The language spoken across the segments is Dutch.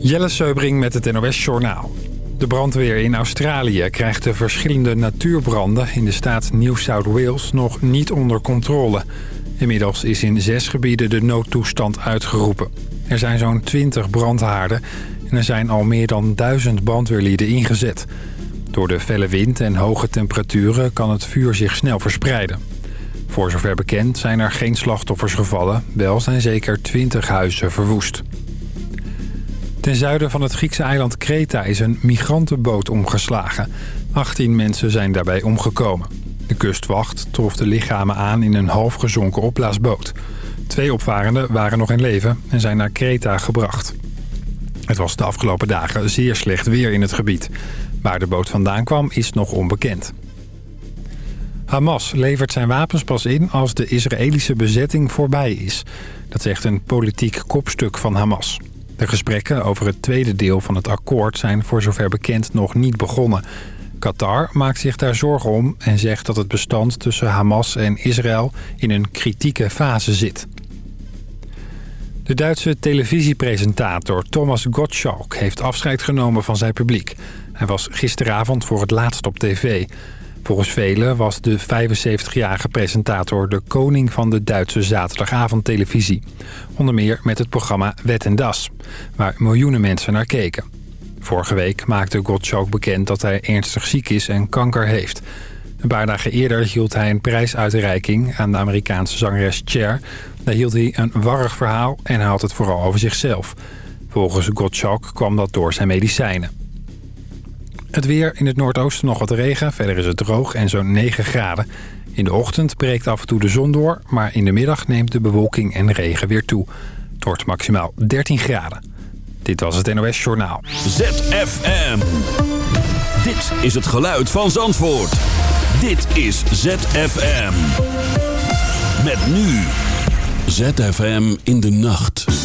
Jelle Seubring met het NOS Journaal. De brandweer in Australië krijgt de verschillende natuurbranden in de staat New South Wales nog niet onder controle. Inmiddels is in zes gebieden de noodtoestand uitgeroepen. Er zijn zo'n 20 brandhaarden en er zijn al meer dan duizend brandweerlieden ingezet. Door de felle wind en hoge temperaturen kan het vuur zich snel verspreiden. Voor zover bekend zijn er geen slachtoffers gevallen. Wel zijn zeker 20 huizen verwoest. Ten zuiden van het Griekse eiland Kreta is een migrantenboot omgeslagen. 18 mensen zijn daarbij omgekomen. De kustwacht trof de lichamen aan in een half gezonken opblaasboot. Twee opvarenden waren nog in leven en zijn naar Kreta gebracht. Het was de afgelopen dagen zeer slecht weer in het gebied. Waar de boot vandaan kwam is nog onbekend. Hamas levert zijn wapens pas in als de Israëlische bezetting voorbij is. Dat zegt een politiek kopstuk van Hamas. De gesprekken over het tweede deel van het akkoord zijn voor zover bekend nog niet begonnen. Qatar maakt zich daar zorgen om en zegt dat het bestand tussen Hamas en Israël in een kritieke fase zit. De Duitse televisiepresentator Thomas Gottschalk heeft afscheid genomen van zijn publiek. Hij was gisteravond voor het laatst op tv. Volgens velen was de 75-jarige presentator de koning van de Duitse zaterdagavondtelevisie. Onder meer met het programma Wet en Das, waar miljoenen mensen naar keken. Vorige week maakte Gottschalk bekend dat hij ernstig ziek is en kanker heeft. Een paar dagen eerder hield hij een prijsuitreiking aan de Amerikaanse zangeres Cher. Daar hield hij een warrig verhaal en hij het vooral over zichzelf. Volgens Gottschalk kwam dat door zijn medicijnen. Het weer in het noordoosten nog wat regen. Verder is het droog en zo'n 9 graden. In de ochtend breekt af en toe de zon door... maar in de middag neemt de bewolking en regen weer toe. Het wordt maximaal 13 graden. Dit was het NOS Journaal. ZFM. Dit is het geluid van Zandvoort. Dit is ZFM. Met nu. ZFM in de nacht.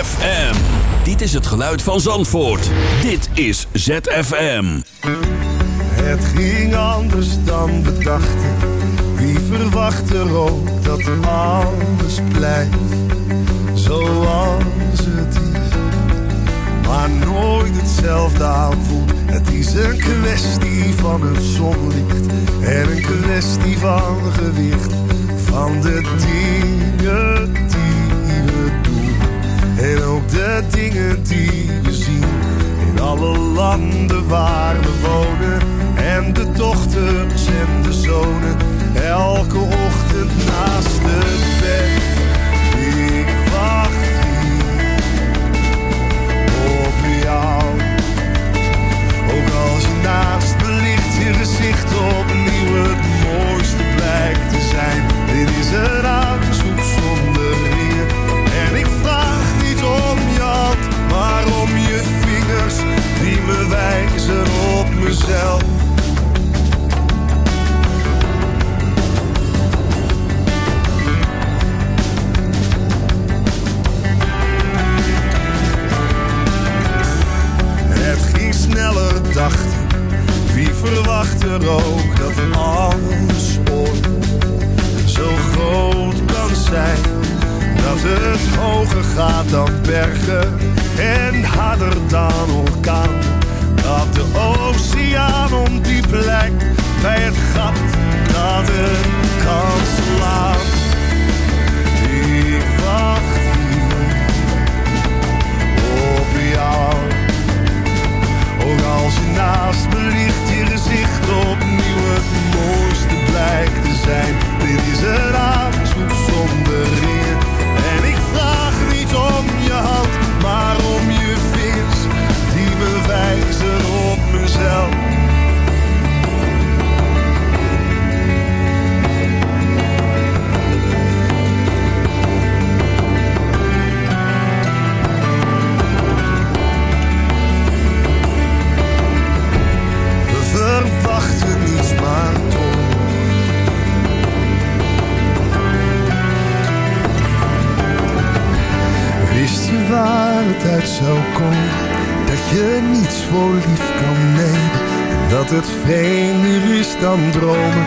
ZFM. Dit is het geluid van Zandvoort. Dit is ZFM. Het ging anders dan bedacht. Wie verwacht er ook dat alles blijft zoals het is. Maar nooit hetzelfde aanvoelt. Het is een kwestie van het zonlicht en een kwestie van gewicht van de dingen. En ook de dingen die we zien in alle landen waar we wonen. En de dochters en de zonen, elke ochtend naast het bed. Ik wacht hier op jou. Ook als je naast me ligt, je gezicht opnieuw het mooiste blijkt te zijn. Dit is een aanzoek maar om je vingers die me wijzen op mezelf. Het ging sneller, dacht. Wie verwacht er ook dat alles ooit zo groot kan zijn? Dat het hoger gaat dan bergen en harder dan orkaan. Dat de oceaan om die plek bij het gat dat het kan slaan. Ik wacht voor lief kan nemen. En dat het vreemder is dan dromen.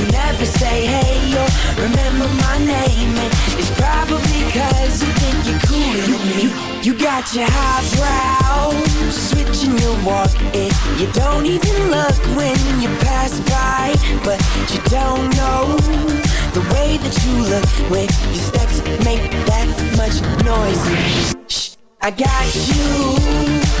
never say hey or remember my name, and it's probably Cause you think you're cooler than me You got your highbrow Switching your walk And you don't even look when you pass by But you don't know The way that you look When your steps make that much noise. Shh, I got you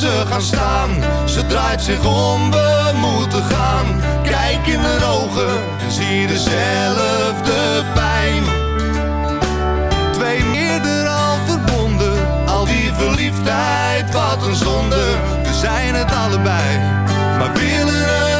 ze gaan staan. Ze draait zich om, we moeten gaan. Kijk in de ogen en zie dezelfde pijn. Twee meerder al verbonden, al die verliefdheid, wat een zonde. We zijn het allebei, maar willen het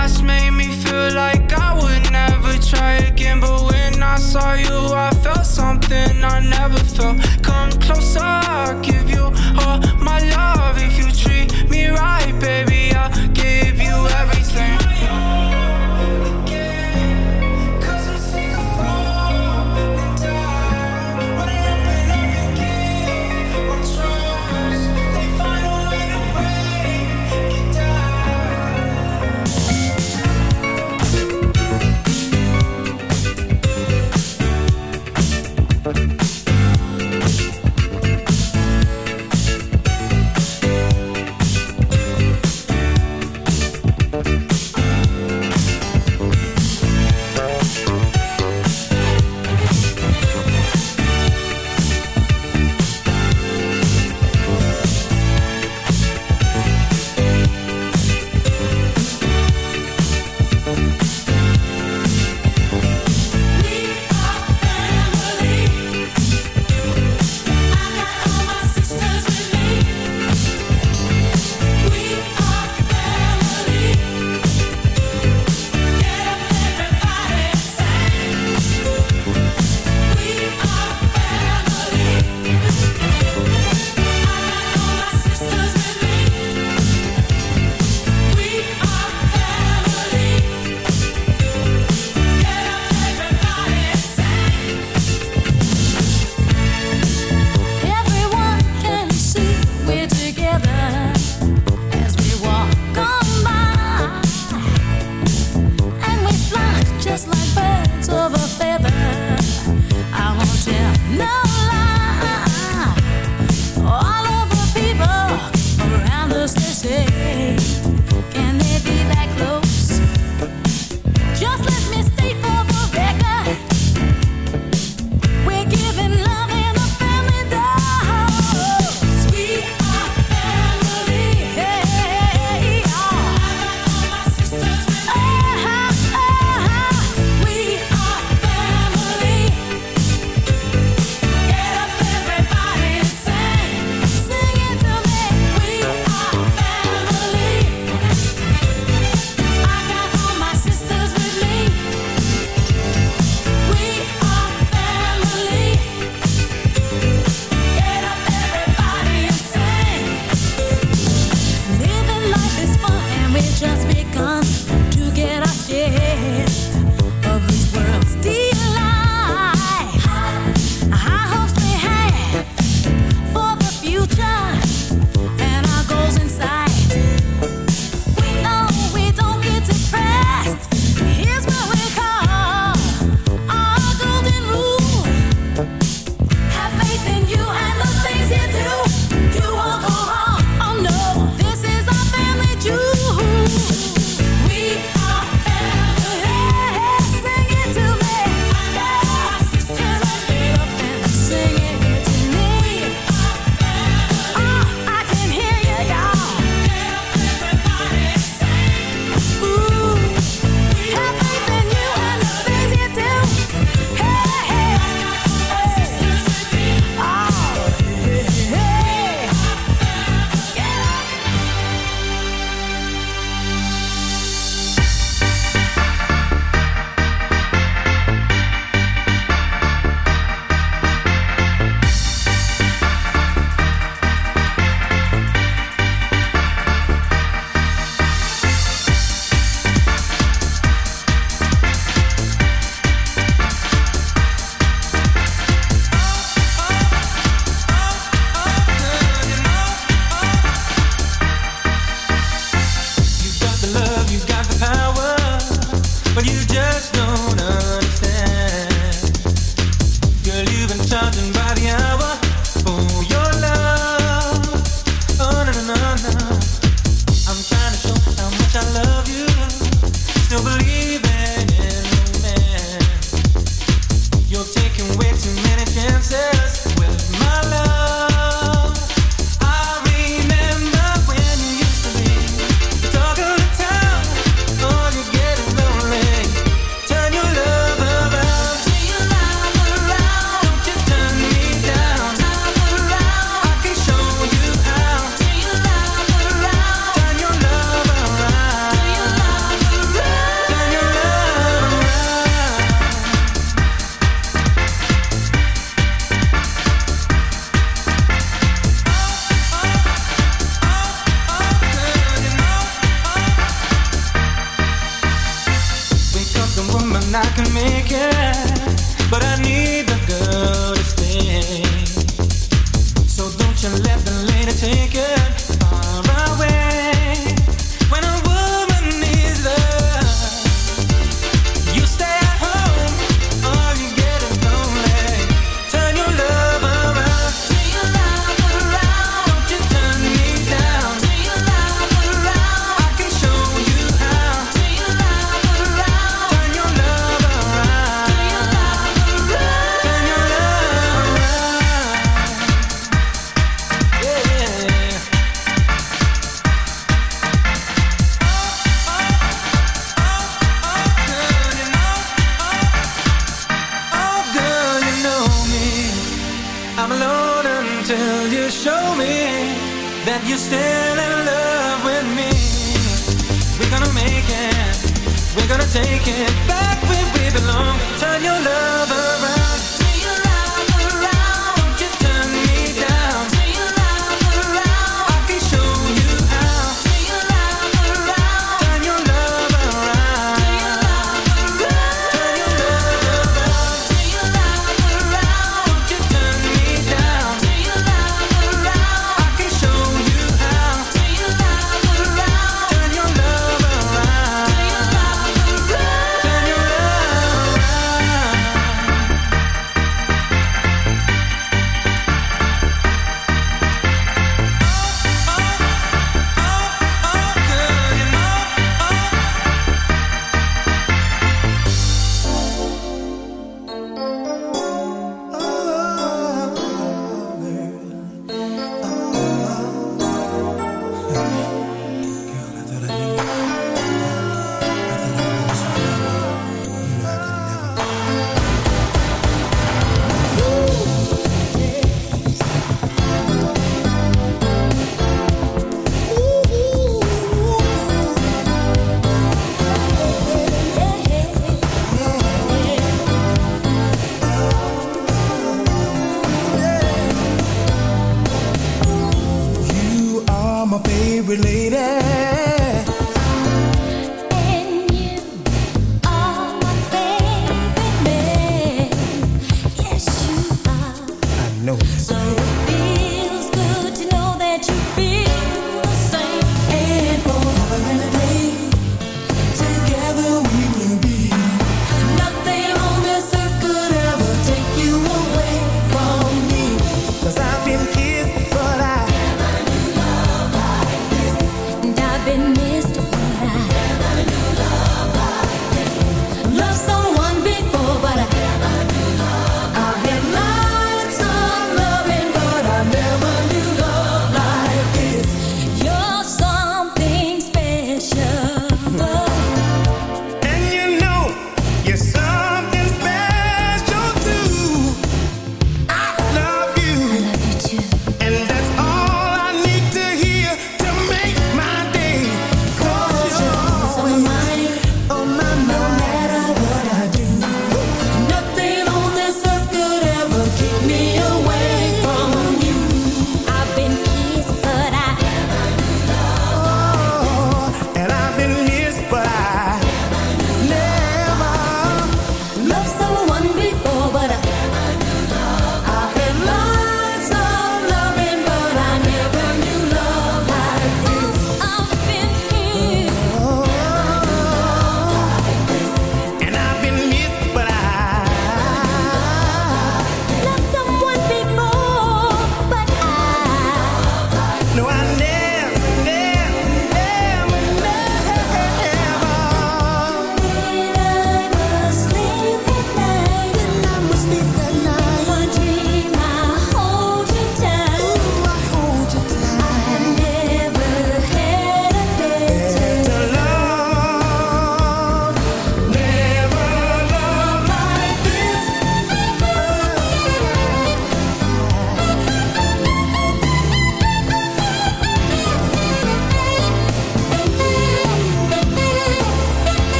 ever felt. Come closer,